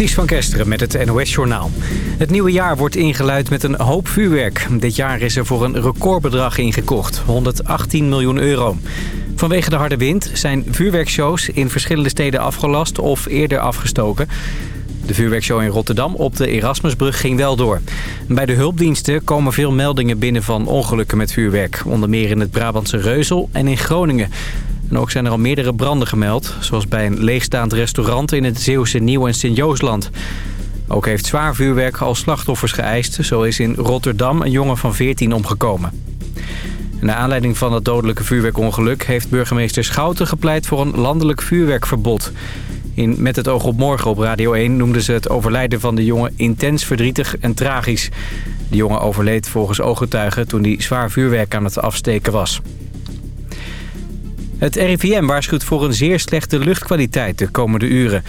Ties van Kesteren met het NOS-journaal. Het nieuwe jaar wordt ingeluid met een hoop vuurwerk. Dit jaar is er voor een recordbedrag ingekocht, 118 miljoen euro. Vanwege de harde wind zijn vuurwerkshows in verschillende steden afgelast of eerder afgestoken. De vuurwerkshow in Rotterdam op de Erasmusbrug ging wel door. Bij de hulpdiensten komen veel meldingen binnen van ongelukken met vuurwerk. Onder meer in het Brabantse Reuzel en in Groningen. En ook zijn er al meerdere branden gemeld. Zoals bij een leegstaand restaurant in het Zeeuwse Nieuw- en Sint-Joosland. Ook heeft zwaar vuurwerk al slachtoffers geëist. Zo is in Rotterdam een jongen van 14 omgekomen. Naar aanleiding van het dodelijke vuurwerkongeluk... heeft burgemeester Schouten gepleit voor een landelijk vuurwerkverbod. In Met het oog op morgen op Radio 1 noemden ze het overlijden van de jongen intens verdrietig en tragisch. De jongen overleed volgens ooggetuigen toen hij zwaar vuurwerk aan het afsteken was. Het RIVM waarschuwt voor een zeer slechte luchtkwaliteit de komende uren.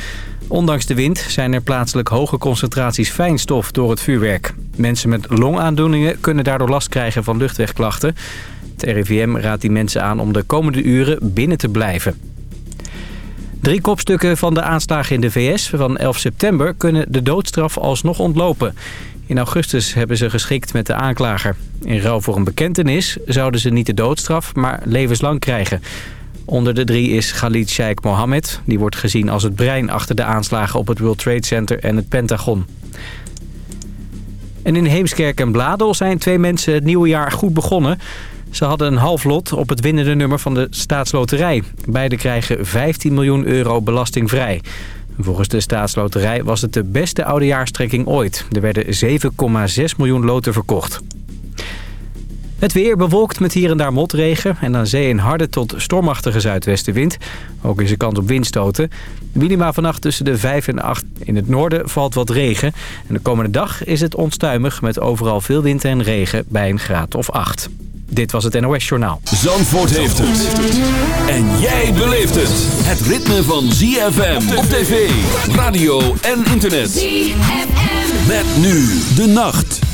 Ondanks de wind zijn er plaatselijk hoge concentraties fijnstof door het vuurwerk. Mensen met longaandoeningen kunnen daardoor last krijgen van luchtwegklachten. Het RIVM raadt die mensen aan om de komende uren binnen te blijven. Drie kopstukken van de aanslagen in de VS van 11 september kunnen de doodstraf alsnog ontlopen. In augustus hebben ze geschikt met de aanklager. In ruil voor een bekentenis zouden ze niet de doodstraf, maar levenslang krijgen. Onder de drie is Khalid Sheikh Mohammed. Die wordt gezien als het brein achter de aanslagen op het World Trade Center en het Pentagon. En in Heemskerk en Bladel zijn twee mensen het nieuwe jaar goed begonnen. Ze hadden een half lot op het winnende nummer van de staatsloterij. Beide krijgen 15 miljoen euro belastingvrij. Volgens de staatsloterij was het de beste oudejaarstrekking ooit. Er werden 7,6 miljoen loten verkocht. Het weer bewolkt met hier en daar motregen en aan zee een harde tot stormachtige zuidwestenwind. Ook is er kans op windstoten. Minima vannacht tussen de 5 en 8. In het noorden valt wat regen. En de komende dag is het onstuimig met overal veel wind en regen bij een graad of 8. Dit was het NOS Journaal. Zandvoort heeft het. En jij beleeft het. Het ritme van ZFM op tv, radio en internet. ZFM. Met nu de nacht.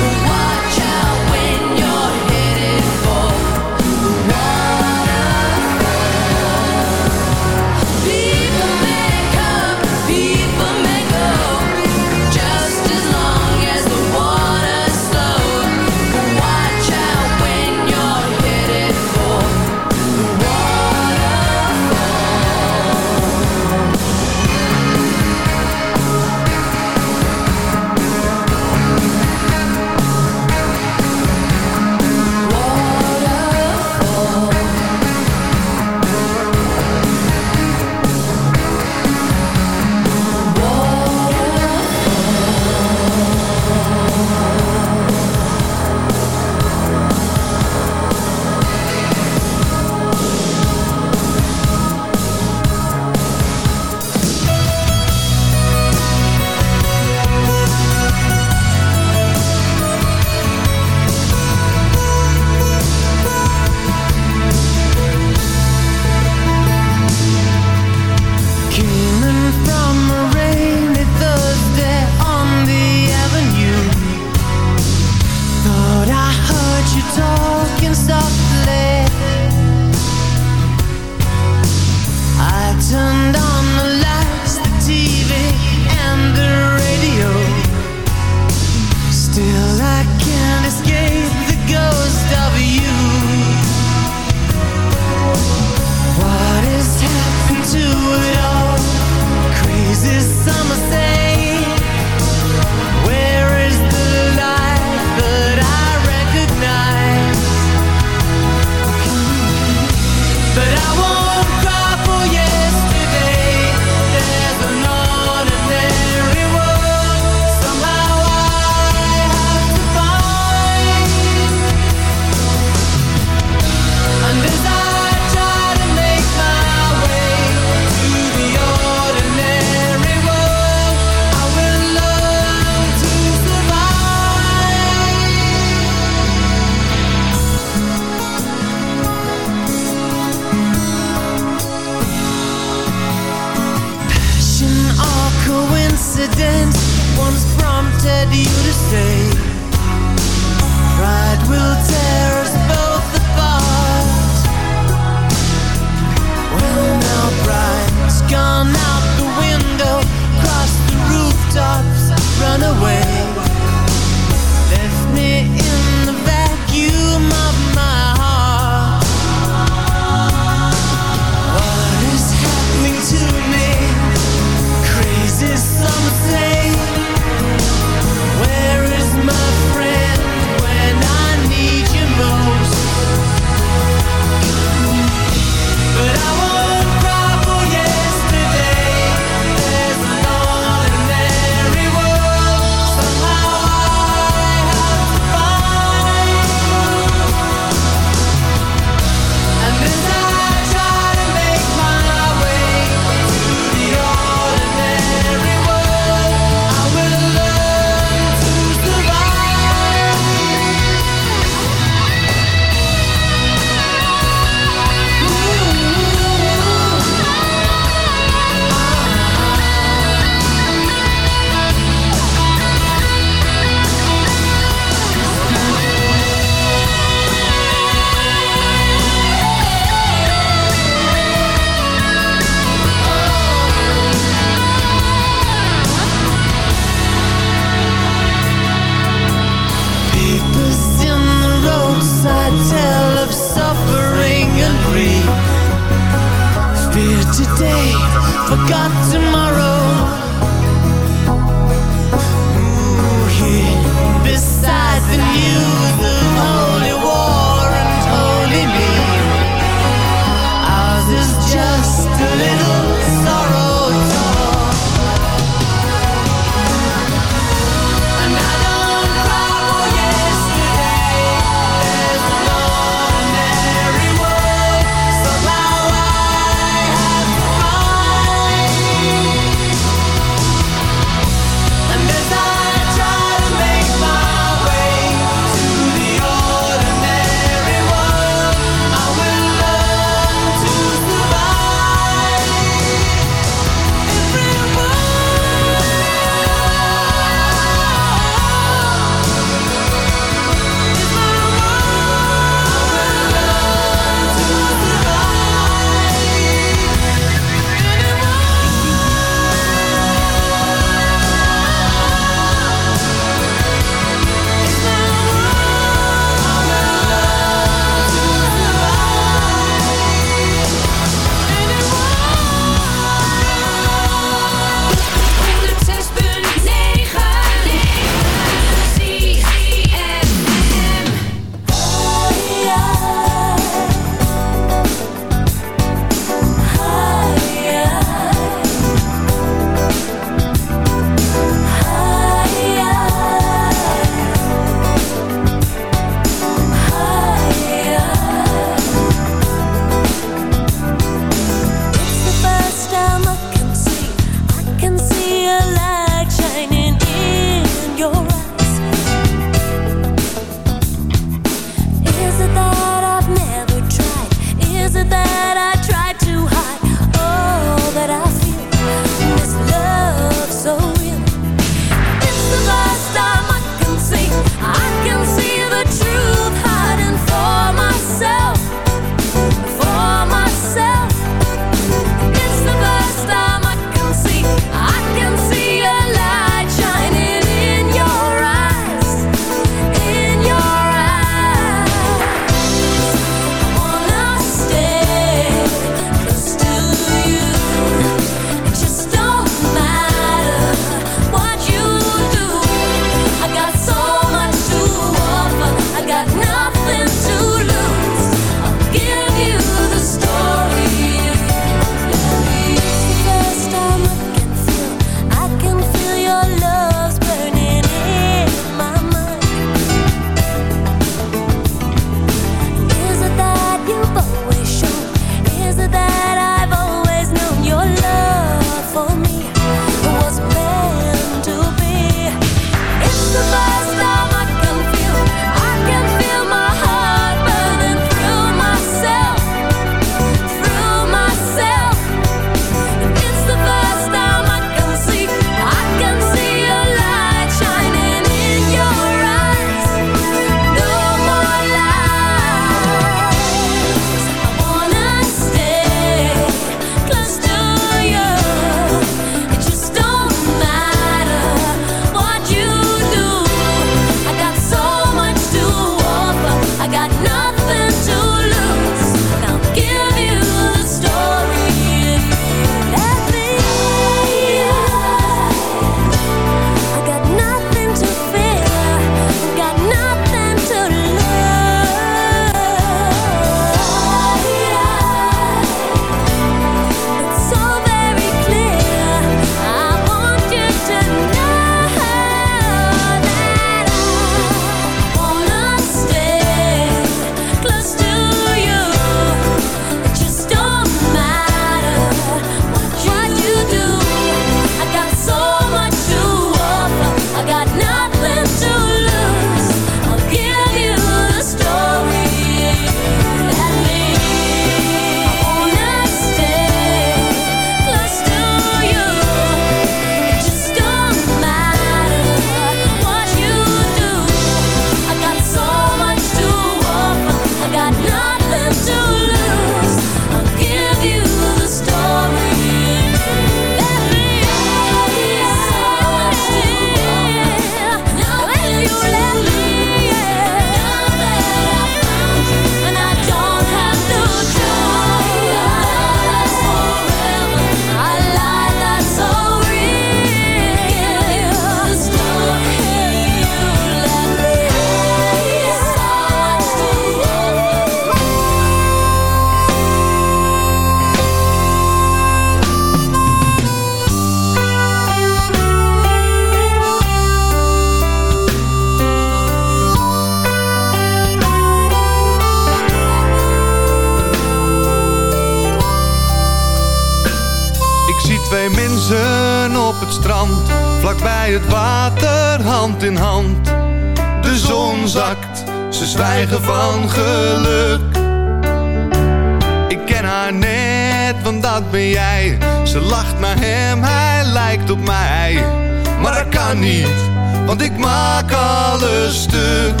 Stuk.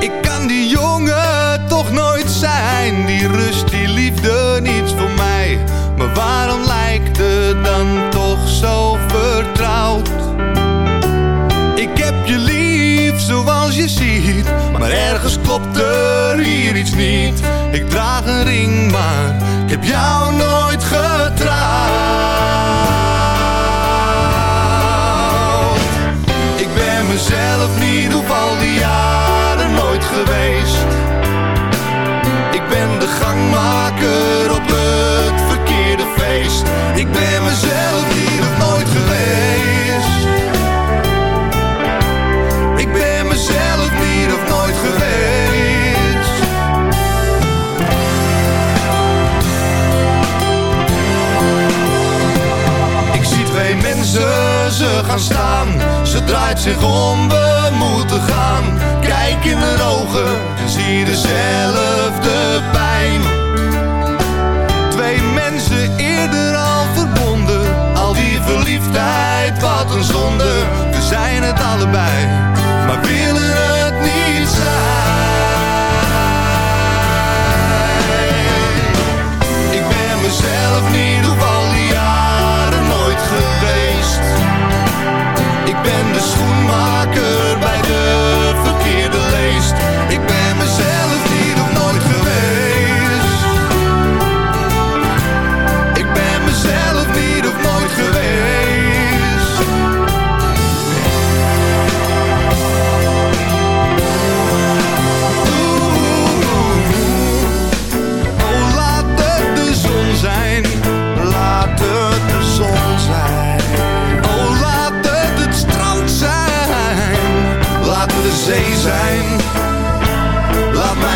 Ik kan die jongen toch nooit zijn, die rust, die liefde, niets voor mij. Maar waarom lijkt het dan toch zo vertrouwd? Ik heb je lief zoals je ziet, maar ergens klopt er hier iets niet. Ik draag een ring, maar Ik ben mezelf niet of nooit geweest. Ik ben mezelf niet of nooit geweest. Ik zie twee mensen, ze gaan staan. Ze draait zich om,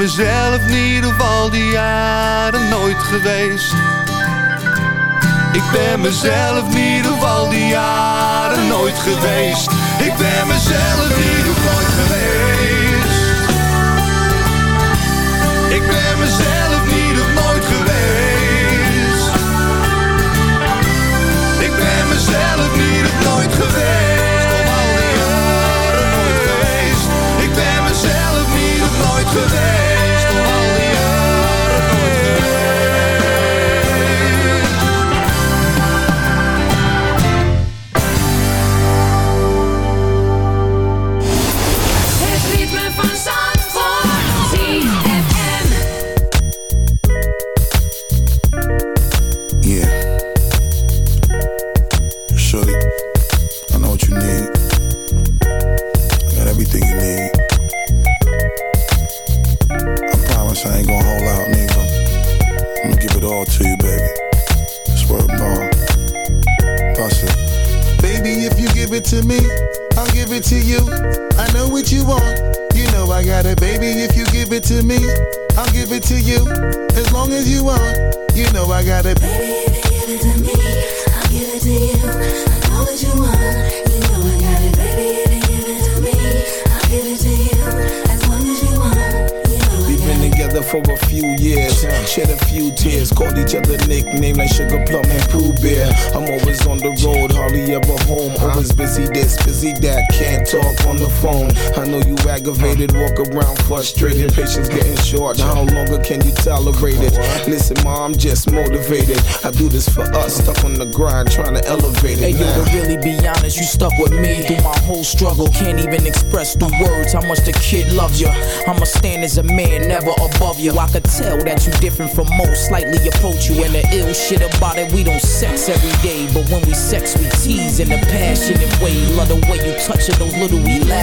Mezelf niet of al die jaren nooit geweest. Ik ben mezelf niet of al die jaren nooit geweest. Ik ben mezelf niet nooit geweest. Ik ben mezelf niet nooit geweest. Ik ben mezelf niet nooit geweest. Al die jaren nooit geweest. Ik ben mezelf niet nooit geweest. Talk on the phone. I know you aggravated, walk around frustrated, patience getting short. How longer can you tolerate it? Listen, mom, I'm just motivated. I do this for us, stuck on the grind, trying to elevate it. Hey it. yo, now. to really be honest, you stuck with me through my whole struggle. Can't even express through words how much the kid loves you. I'ma stand as a man, never above you. I could tell that you different from most. Slightly approach you, and the ill shit about it, we don't sex every day. But when we sex, we tease in a passionate way. Love the way you touch it, those little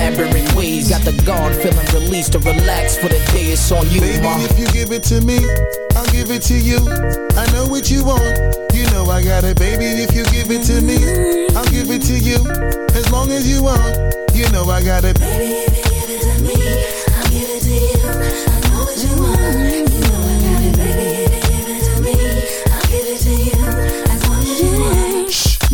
elaborate ways. Got the guard feeling released to relax for the day. It's on you, Baby, ma. if you give it to me, I'll give it to you. I know what you want. You know I got it, baby. If you give it to me, I'll give it to you. As long as you want, you know I got it. Baby,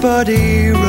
Strange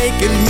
making me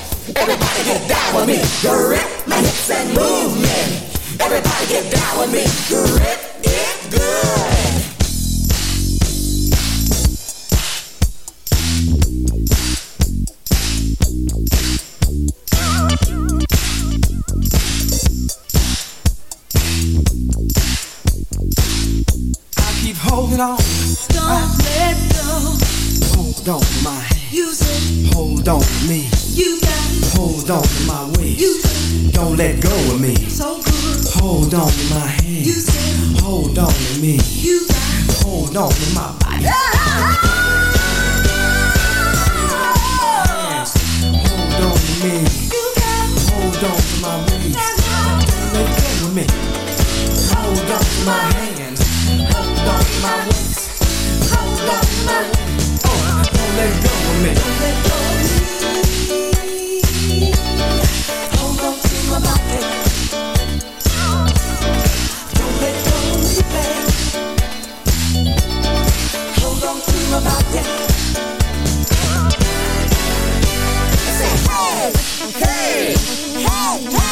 Everybody get down with me. Grip my hips and move me. Everybody get down with me. Grip it good. I keep holding on. Don't let go. Hold on my hand. You said Hold on me. you got it Hold on to my waist. Don't let go of me. Hold on to my hand. Hold on to me. you got it. Hold on to my body. Hold on to me. You got it. Hold on to my waist. Don't let go of me. Hold on to my hand. Hold on to my waist. Hold on to my waist. Oh, don't let go of me. Don't let go of me.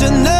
to know